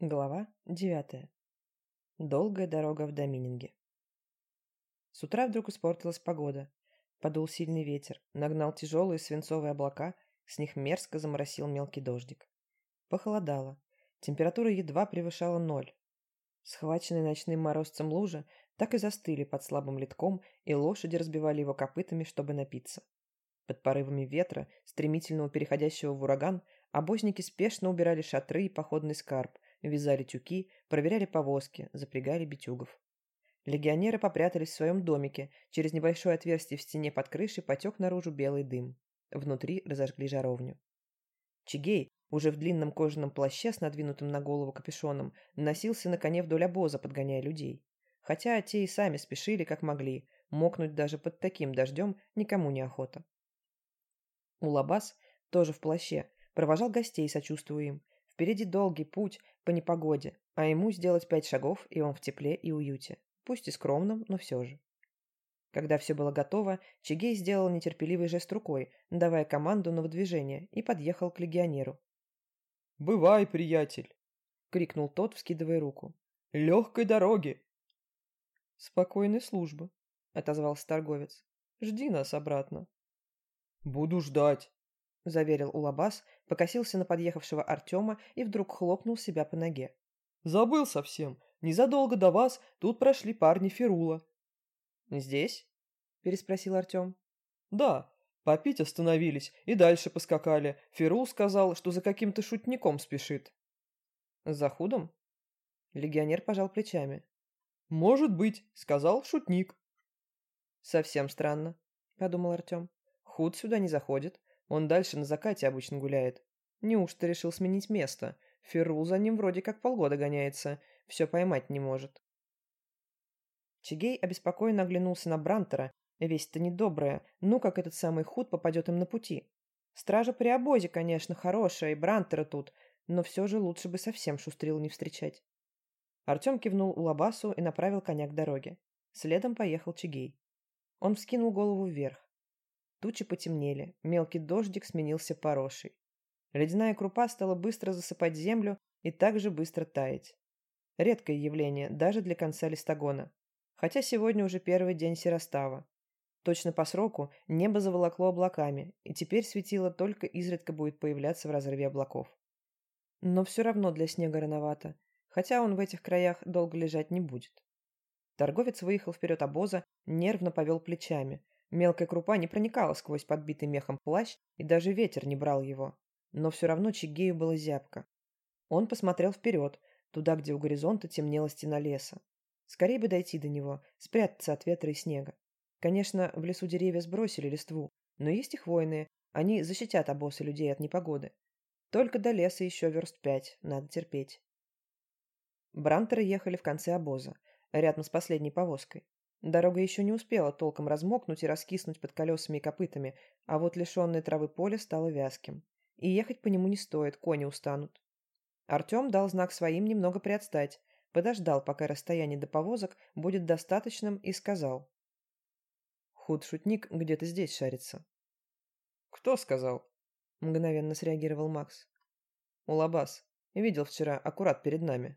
Глава девятая. Долгая дорога в Домининге. С утра вдруг испортилась погода. Подул сильный ветер, нагнал тяжелые свинцовые облака, с них мерзко заморосил мелкий дождик. Похолодало. Температура едва превышала ноль. Схваченные ночным морозцем лужи так и застыли под слабым литком, и лошади разбивали его копытами, чтобы напиться. Под порывами ветра, стремительного переходящего в ураган, обозники спешно убирали шатры и походный скарб – вязали тюки, проверяли повозки, запрягали битюгов. Легионеры попрятались в своем домике, через небольшое отверстие в стене под крышей потек наружу белый дым. Внутри разожгли жаровню. Чигей, уже в длинном кожаном плаще с надвинутым на голову капюшоном, носился на коне вдоль обоза, подгоняя людей. Хотя те и сами спешили, как могли, мокнуть даже под таким дождем никому не охота. Улабас, тоже в плаще, провожал гостей, сочувствуя им, Впереди долгий путь по непогоде, а ему сделать пять шагов, и он в тепле и уюте. Пусть и скромном, но все же. Когда все было готово, Чигей сделал нетерпеливый жест рукой, давая команду на выдвижение, и подъехал к легионеру. «Бывай, приятель!» — крикнул тот, вскидывая руку. «Легкой дороги!» «Спокойной службы», — отозвался торговец. «Жди нас обратно». «Буду ждать», — заверил Улабас, покосился на подъехавшего Артема и вдруг хлопнул себя по ноге. «Забыл совсем. Незадолго до вас тут прошли парни Ферула». «Здесь?» — переспросил Артем. «Да, попить остановились и дальше поскакали. Ферул сказал, что за каким-то шутником спешит». «За худом?» Легионер пожал плечами. «Может быть», — сказал шутник. «Совсем странно», — подумал Артем. «Худ сюда не заходит, он дальше на закате обычно гуляет. Неужто решил сменить место? Феррул за ним вроде как полгода гоняется, все поймать не может. Чигей обеспокоенно оглянулся на Брантера, весь-то недобрая, ну как этот самый худ попадет им на пути. Стража при обозе, конечно, хорошая, и Брантера тут, но все же лучше бы совсем шустрил не встречать. Артем кивнул Улабасу и направил коня к дороге. Следом поехал Чигей. Он вскинул голову вверх. Тучи потемнели, мелкий дождик сменился порошей. Ледяная крупа стала быстро засыпать землю и также быстро таять. Редкое явление даже для конца листогона. Хотя сегодня уже первый день серостава. Точно по сроку небо заволокло облаками, и теперь светило только изредка будет появляться в разрыве облаков. Но все равно для снега рановато, хотя он в этих краях долго лежать не будет. Торговец выехал вперед обоза, нервно повел плечами, Мелкая крупа не проникала сквозь подбитый мехом плащ, и даже ветер не брал его. Но все равно Чигею было зябко. Он посмотрел вперед, туда, где у горизонта темнела стена леса. Скорее бы дойти до него, спрятаться от ветра и снега. Конечно, в лесу деревья сбросили листву, но есть и хвойные, они защитят обосы людей от непогоды. Только до леса еще верст пять, надо терпеть. Брантеры ехали в конце обоза, рядом с последней повозкой. Дорога еще не успела толком размокнуть и раскиснуть под колесами и копытами, а вот лишенное травы поле стало вязким. И ехать по нему не стоит, кони устанут. Артем дал знак своим немного приотстать, подождал, пока расстояние до повозок будет достаточным, и сказал. «Худ-шутник где-то здесь шарится». «Кто сказал?» – мгновенно среагировал Макс. «Улабас. Видел вчера, аккурат перед нами».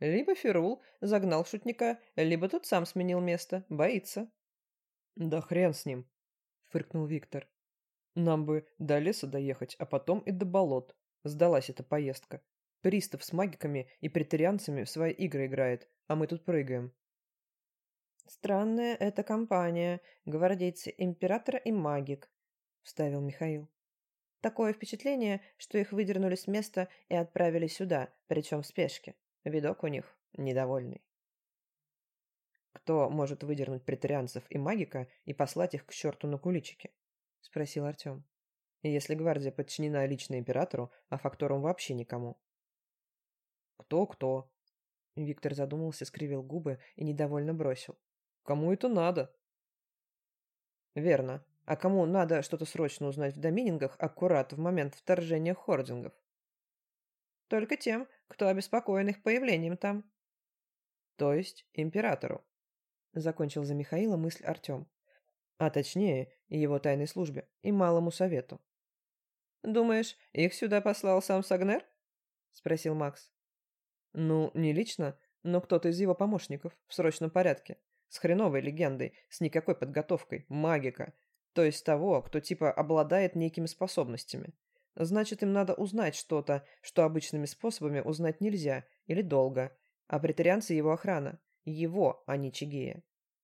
Либо Ферул загнал шутника, либо тот сам сменил место, боится. «Да хрен с ним», — фыркнул Виктор. «Нам бы до леса доехать, а потом и до болот. Сдалась эта поездка. Пристав с магиками и претарианцами в свои игры играет, а мы тут прыгаем». «Странная эта компания, гвардейцы императора и магик», — вставил Михаил. «Такое впечатление, что их выдернули с места и отправили сюда, причем в спешке. Видок у них недовольный. «Кто может выдернуть претарианцев и магика и послать их к черту на куличики?» — спросил Артем. «Если гвардия подчинена лично императору, а факторам вообще никому». «Кто-кто?» Виктор задумался, скривил губы и недовольно бросил. «Кому это надо?» «Верно. А кому надо что-то срочно узнать в доминингах аккурат в момент вторжения хордингов?» Только тем, кто обеспокоен их появлением там. То есть императору. Закончил за Михаила мысль Артем. А точнее, его тайной службе и малому совету. «Думаешь, их сюда послал сам Сагнер?» – спросил Макс. Ну, не лично, но кто-то из его помощников, в срочном порядке. С хреновой легендой, с никакой подготовкой, магика. То есть того, кто типа обладает некими способностями. Значит, им надо узнать что-то, что обычными способами узнать нельзя, или долго. А претарианцы его охрана. Его, а не Чигея.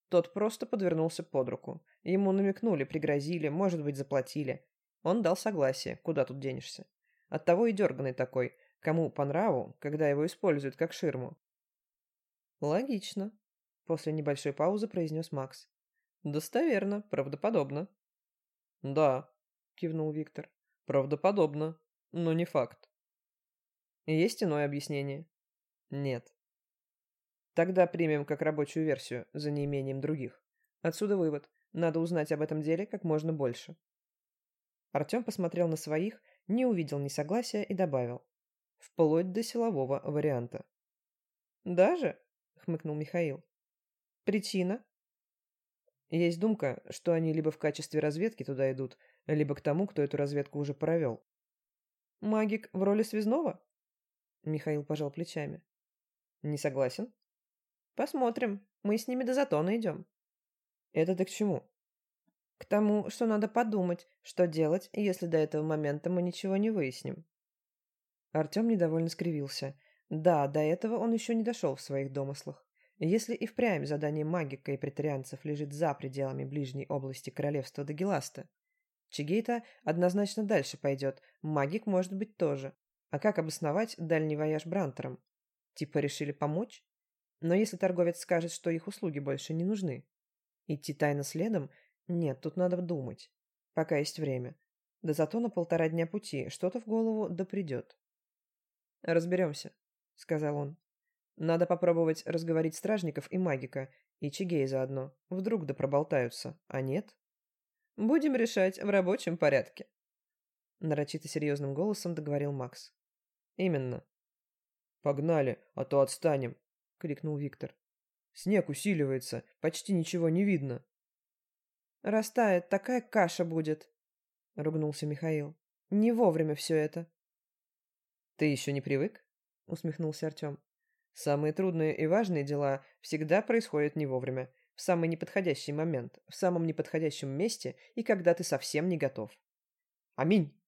Тот просто подвернулся под руку. Ему намекнули, пригрозили, может быть, заплатили. Он дал согласие, куда тут денешься. Оттого и дерганый такой, кому по нраву, когда его используют как ширму. Логично, после небольшой паузы произнес Макс. Достоверно, правдоподобно. Да, кивнул Виктор. Правдоподобно, но не факт. Есть иное объяснение? Нет. Тогда примем как рабочую версию, за неимением других. Отсюда вывод. Надо узнать об этом деле как можно больше. Артем посмотрел на своих, не увидел несогласия и добавил. Вплоть до силового варианта. «Даже?» — хмыкнул Михаил. «Причина?» Есть думка, что они либо в качестве разведки туда идут, либо к тому, кто эту разведку уже провел. «Магик в роли связного?» Михаил пожал плечами. «Не согласен?» Посмотрим. Мы с ними до затона идем. Это ты к чему? К тому, что надо подумать, что делать, если до этого момента мы ничего не выясним. Артем недовольно скривился. Да, до этого он еще не дошел в своих домыслах. Если и впрямь задание магика и претарианцев лежит за пределами ближней области королевства Дагеласта, Чигейта однозначно дальше пойдет, магик может быть тоже. А как обосновать дальний вояж Брантером? Типа решили помочь? Но если торговец скажет, что их услуги больше не нужны, идти тайно следом? Нет, тут надо думать. Пока есть время. Да зато на полтора дня пути что-то в голову да придет. «Разберемся», — сказал он. «Надо попробовать разговорить стражников и магика, и Чигей заодно. Вдруг да проболтаются, а нет?» «Будем решать в рабочем порядке», — нарочито серьезным голосом договорил Макс. «Именно». «Погнали, а то отстанем», крикнул Виктор. Снег усиливается, почти ничего не видно. Растает, такая каша будет, ругнулся Михаил. Не вовремя все это. Ты еще не привык? усмехнулся Артем. Самые трудные и важные дела всегда происходят не вовремя, в самый неподходящий момент, в самом неподходящем месте и когда ты совсем не готов. Аминь,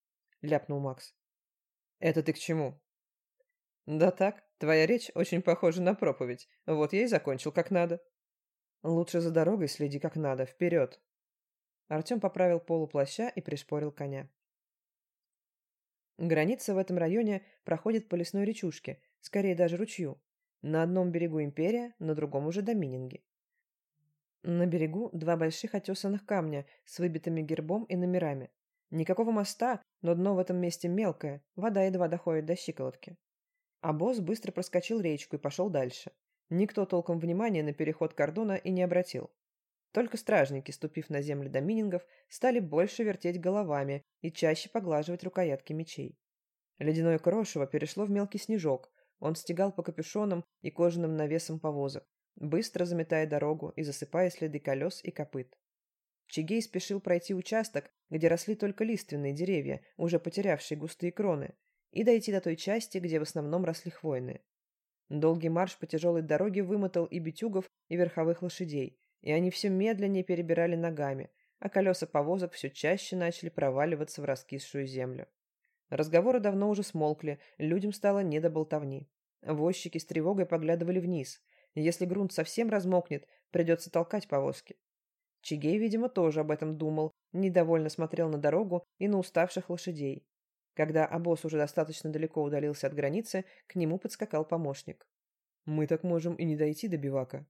ляпнул Макс. Это ты к чему? Да так, Твоя речь очень похожа на проповедь. Вот я и закончил как надо. Лучше за дорогой следи как надо. Вперед. Артем поправил полуплаща и пришпорил коня. Граница в этом районе проходит по лесной речушке, скорее даже ручью. На одном берегу империя, на другом уже домининги. На берегу два больших отесанных камня с выбитыми гербом и номерами. Никакого моста, но дно в этом месте мелкое, вода едва доходит до щиколотки. А босс быстро проскочил речку и пошел дальше. Никто толком внимания на переход кордона и не обратил. Только стражники, ступив на землю доминингов, стали больше вертеть головами и чаще поглаживать рукоятки мечей. Ледяное крошево перешло в мелкий снежок. Он стегал по капюшонам и кожаным навесам повозок, быстро заметая дорогу и засыпая следы колес и копыт. Чигей спешил пройти участок, где росли только лиственные деревья, уже потерявшие густые кроны, и дойти до той части, где в основном росли хвойные. Долгий марш по тяжелой дороге вымотал и битюгов, и верховых лошадей, и они все медленнее перебирали ногами, а колеса повозок все чаще начали проваливаться в раскисшую землю. Разговоры давно уже смолкли, людям стало не до болтовни. Возчики с тревогой поглядывали вниз. Если грунт совсем размокнет, придется толкать повозки. Чигей, видимо, тоже об этом думал, недовольно смотрел на дорогу и на уставших лошадей. Когда обоз уже достаточно далеко удалился от границы, к нему подскакал помощник. «Мы так можем и не дойти до бивака».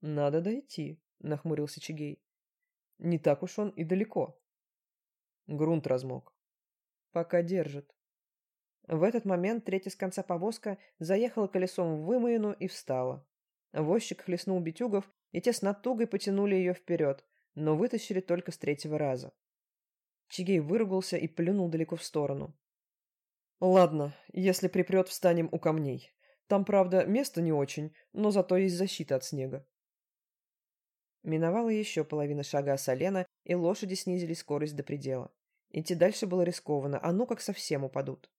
«Надо дойти», — нахмурился Чигей. «Не так уж он и далеко». Грунт размок. «Пока держит». В этот момент третья с конца повозка заехала колесом в вымоину и встала. Возчик хлестнул битюгов, и те с натугой потянули ее вперед, но вытащили только с третьего раза. Чигей выругался и плюнул далеко в сторону. «Ладно, если припрет, встанем у камней. Там, правда, место не очень, но зато есть защита от снега». Миновала еще половина шага Солена, и лошади снизили скорость до предела. Идти дальше было рискованно, а ну как совсем упадут.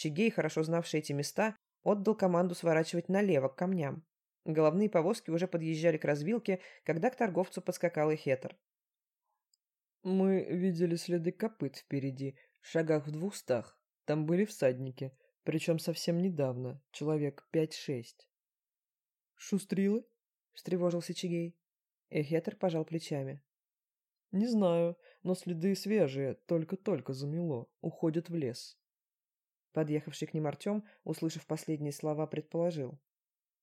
Чигей, хорошо знавший эти места, отдал команду сворачивать налево к камням. Головные повозки уже подъезжали к развилке, когда к торговцу подскакал и Хетер. «Мы видели следы копыт впереди, в шагах в двухстах. Там были всадники, причем совсем недавно, человек пять-шесть». «Шустрилы?» — встревожился Чигей. Эхетер пожал плечами. «Не знаю, но следы свежие, только-только замело, уходят в лес». Подъехавший к ним Артем, услышав последние слова, предположил.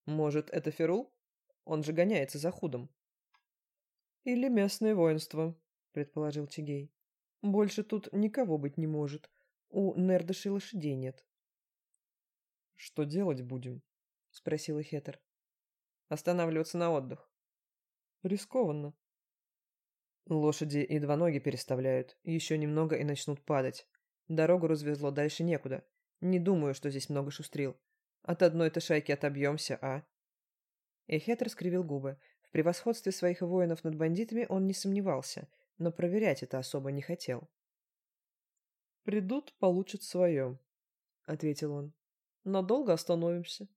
«Может, это Ферул? Он же гоняется за худом». «Или местное воинство», — предположил Чигей. «Больше тут никого быть не может. У Нердыши лошадей нет». «Что делать будем?» — спросил Хетер. «Останавливаться на отдых». «Рискованно». Лошади и два ноги переставляют, еще немного и начнут падать. Дорогу развезло дальше некуда. Не думаю, что здесь много шустрил. От одной-то шайки отобьемся, а?» Эхет раскривил губы. В превосходстве своих воинов над бандитами он не сомневался, но проверять это особо не хотел. «Придут, получат свое», — ответил он. «Надолго остановимся».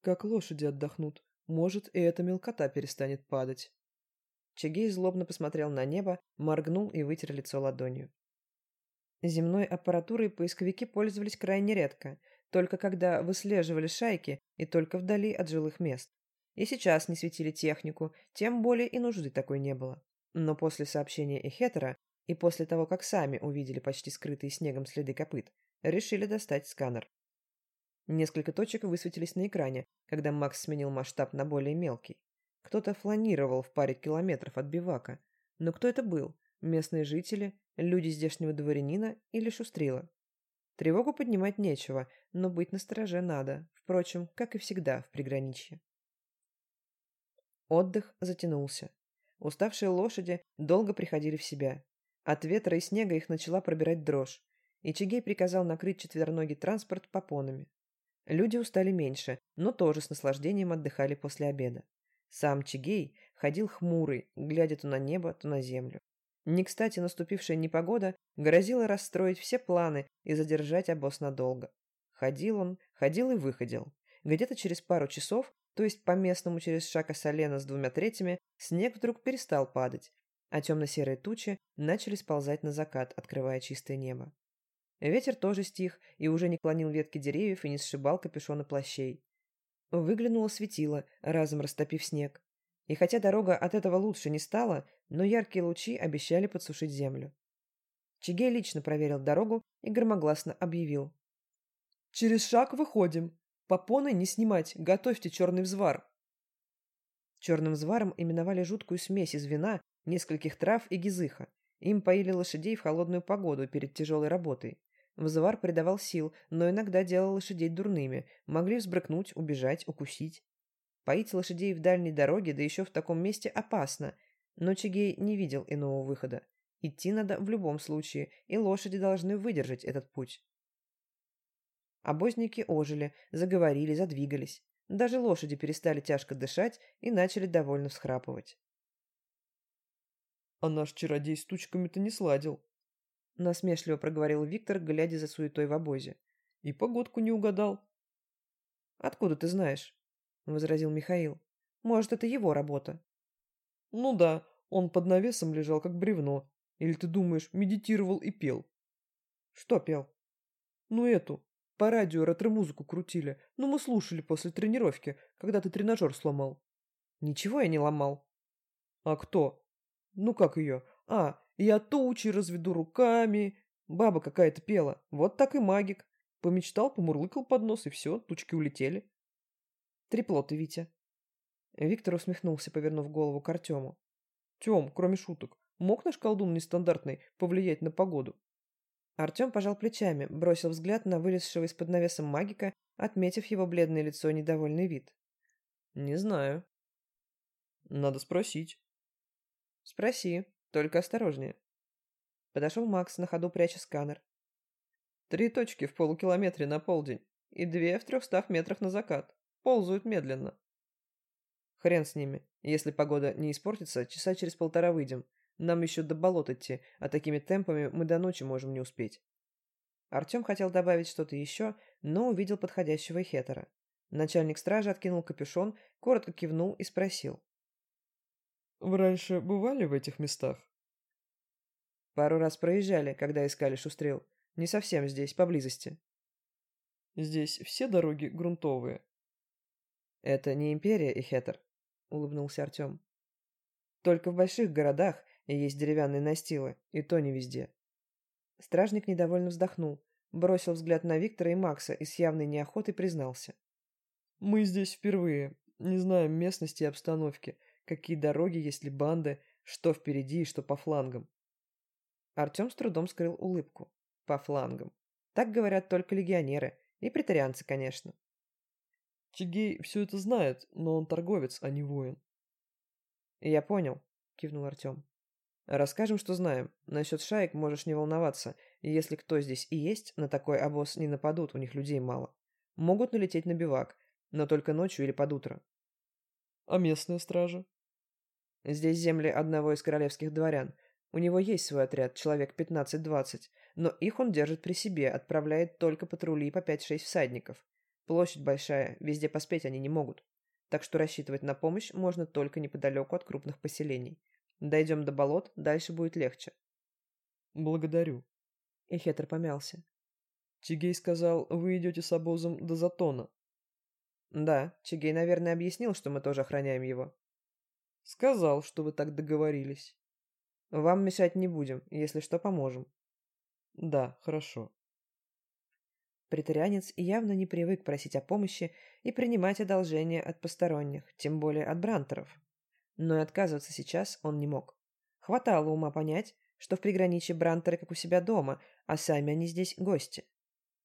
«Как лошади отдохнут, может, и эта мелкота перестанет падать». Чагей злобно посмотрел на небо, моргнул и вытер лицо ладонью. Земной аппаратурой поисковики пользовались крайне редко, только когда выслеживали шайки и только вдали от жилых мест. И сейчас не светили технику, тем более и нужды такой не было. Но после сообщения Эхетера и после того, как сами увидели почти скрытые снегом следы копыт, решили достать сканер. Несколько точек высветились на экране, когда Макс сменил масштаб на более мелкий. Кто-то фланировал в паре километров от бивака. Но кто это был? Местные жители, люди здешнего дворянина или шустрила? Тревогу поднимать нечего, но быть настороже надо, впрочем, как и всегда в приграничье. Отдых затянулся. Уставшие лошади долго приходили в себя. От ветра и снега их начала пробирать дрожь, и Чигей приказал накрыть четвероногий транспорт попонами. Люди устали меньше, но тоже с наслаждением отдыхали после обеда. Сам Чигей ходил хмурый, глядя то на небо, то на землю. Не кстати наступившая непогода грозила расстроить все планы и задержать обоз надолго. Ходил он, ходил и выходил. Где-то через пару часов, то есть по местному через шага Солена с двумя третьими, снег вдруг перестал падать, а темно-серые тучи начали сползать на закат, открывая чистое небо. Ветер тоже стих и уже не клонил ветки деревьев и не сшибал капюшоны плащей. Выглянуло светило, разом растопив снег. И хотя дорога от этого лучше не стала, но яркие лучи обещали подсушить землю. Чигей лично проверил дорогу и громогласно объявил. «Через шаг выходим. Попоны не снимать, готовьте черный взвар». Черным взваром именовали жуткую смесь из вина, нескольких трав и гизыха. Им поили лошадей в холодную погоду перед тяжелой работой. Взвар придавал сил, но иногда делал лошадей дурными, могли взбрыкнуть, убежать, укусить. Поить лошадей в дальней дороге, да еще в таком месте, опасно, но Чигей не видел иного выхода. Идти надо в любом случае, и лошади должны выдержать этот путь. Обозники ожили, заговорили, задвигались. Даже лошади перестали тяжко дышать и начали довольно всхрапывать. «А наш чародей с тучками-то не сладил», — насмешливо проговорил Виктор, глядя за суетой в обозе. «И погодку не угадал». «Откуда ты знаешь?» — возразил Михаил. «Может, это его работа?» «Ну да, он под навесом лежал, как бревно. Или ты думаешь, медитировал и пел?» «Что пел?» «Ну эту. По радио ретро-музыку крутили. Но мы слушали после тренировки, когда ты тренажер сломал». «Ничего я не ломал». «А кто?» «Ну как ее? А, я тучи разведу руками. Баба какая-то пела. Вот так и магик. Помечтал, помурлыкал под нос, и все, тучки улетели. Трепло ты, Витя. Виктор усмехнулся, повернув голову к Артему. Тем, кроме шуток, мог наш колдун нестандартный повлиять на погоду? Артем пожал плечами, бросил взгляд на вылезшего из-под навеса магика, отметив его бледное лицо и недовольный вид. «Не знаю». «Надо спросить». «Спроси», только осторожнее. Подошел Макс, на ходу пряча сканер. Три точки в полукилометре на полдень и две в трехстах метрах на закат. Ползают медленно. Хрен с ними. Если погода не испортится, часа через полтора выйдем. Нам еще до болот идти, а такими темпами мы до ночи можем не успеть. Артем хотел добавить что-то еще, но увидел подходящего хетера. Начальник стражи откинул капюшон, коротко кивнул и спросил. «Вы раньше бывали в этих местах?» «Пару раз проезжали, когда искали шустрел. Не совсем здесь, поблизости». «Здесь все дороги грунтовые?» «Это не империя, Ихетер», — улыбнулся Артем. «Только в больших городах есть деревянные настилы, и то не везде». Стражник недовольно вздохнул, бросил взгляд на Виктора и Макса и с явной неохотой признался. Мы здесь впервые, не знаем местности и обстановки, какие дороги, есть ли банды, что впереди и что по флангам. Артем с трудом скрыл улыбку. По флангам. Так говорят только легионеры. И претарианцы, конечно. Чигей все это знает, но он торговец, а не воин. Я понял, кивнул Артем. Расскажем, что знаем. Насчет шаек можешь не волноваться. Если кто здесь и есть, на такой обоз не нападут, у них людей мало. Могут налететь на бивак, но только ночью или под утро. А местная стража? Здесь земли одного из королевских дворян. У него есть свой отряд, человек 15-20, но их он держит при себе, отправляет только патрули по 5-6 всадников. Площадь большая, везде поспеть они не могут. Так что рассчитывать на помощь можно только неподалеку от крупных поселений. Дойдем до болот, дальше будет легче. Благодарю. И Хетер помялся. Тигей сказал, вы идете с обозом до Затона. Да, Чигей, наверное, объяснил, что мы тоже охраняем его. Сказал, что вы так договорились. Вам мешать не будем, если что, поможем. Да, хорошо. Притарианец явно не привык просить о помощи и принимать одолжения от посторонних, тем более от брантеров. Но и отказываться сейчас он не мог. Хватало ума понять, что в приграничье брантеры как у себя дома, а сами они здесь гости.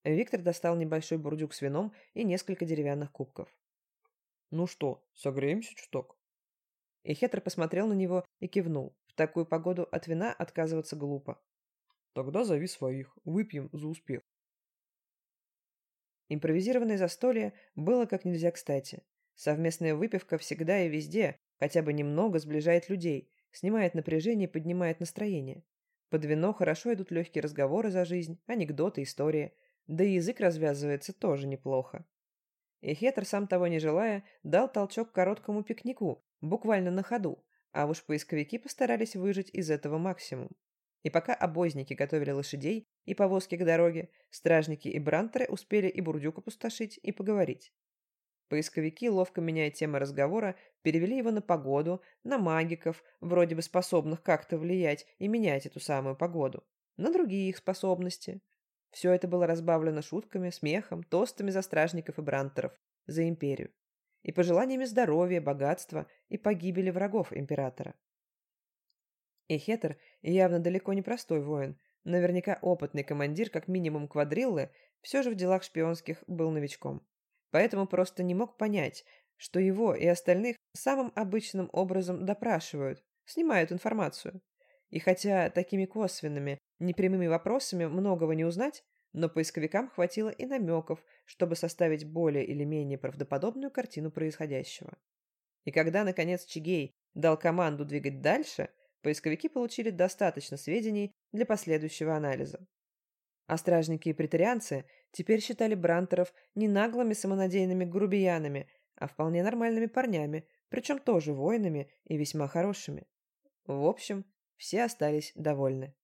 Виктор достал небольшой бурдюк с вином и несколько деревянных кубков. «Ну что, согреемся чуток?» И Хетр посмотрел на него и кивнул. В такую погоду от вина отказываться глупо. «Тогда зови своих, выпьем за успех». Импровизированное застолье было как нельзя кстати. Совместная выпивка всегда и везде, хотя бы немного сближает людей, снимает напряжение и поднимает настроение. Под вино хорошо идут легкие разговоры за жизнь, анекдоты, истории – да и язык развязывается тоже неплохо. И Хетер, сам того не желая, дал толчок короткому пикнику, буквально на ходу, а уж поисковики постарались выжить из этого максимум. И пока обозники готовили лошадей и повозки к дороге, стражники и брантеры успели и бурдюк опустошить, и поговорить. Поисковики, ловко меняя темы разговора, перевели его на погоду, на магиков, вроде бы способных как-то влиять и менять эту самую погоду, на другие их способности, все это было разбавлено шутками, смехом, тостами за стражников и брантеров, за империю, и пожеланиями здоровья, богатства и погибели врагов императора. И Хетер явно далеко не простой воин, наверняка опытный командир, как минимум квадриллы, все же в делах шпионских был новичком. Поэтому просто не мог понять, что его и остальных самым обычным образом допрашивают, снимают информацию. И хотя такими косвенными, непрямыми вопросами многого не узнать, но поисковикам хватило и намеков, чтобы составить более или менее правдоподобную картину происходящего. И когда, наконец, Чигей дал команду двигать дальше, поисковики получили достаточно сведений для последующего анализа. А стражники и претарианцы теперь считали брантеров не наглыми самонадеянными грубиянами, а вполне нормальными парнями, причем тоже воинами и весьма хорошими. В общем, все остались довольны.